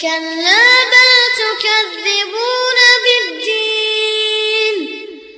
كلا بل